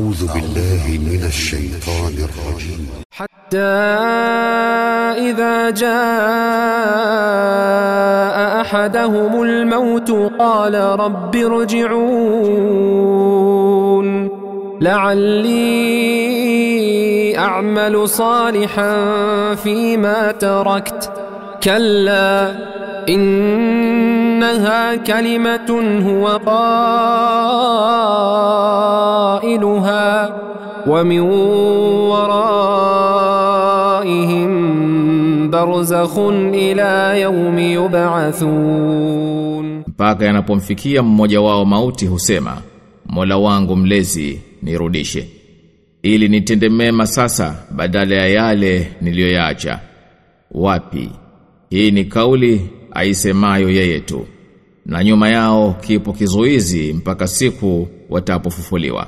أعوذ بالله من الشيطان الرجيم. حتى إذا جاء أحدهم الموت قال رب ارجعون. لعلي أعمل صالحا فيما تركت. كلا إنها كلمة هو قائلها ومن ورائهم برزخ إلى يوم يبعثون mpaka yanapomfikia mmoja wao mauti husema Mola wangu mlezi nirudishe ili nitende mema sasa badala ya yale niliyoyaacha wapi hii ni kauli aisemayo yeye tu na nyuma yao kipo kizuizi mpaka siku watapofufuliwa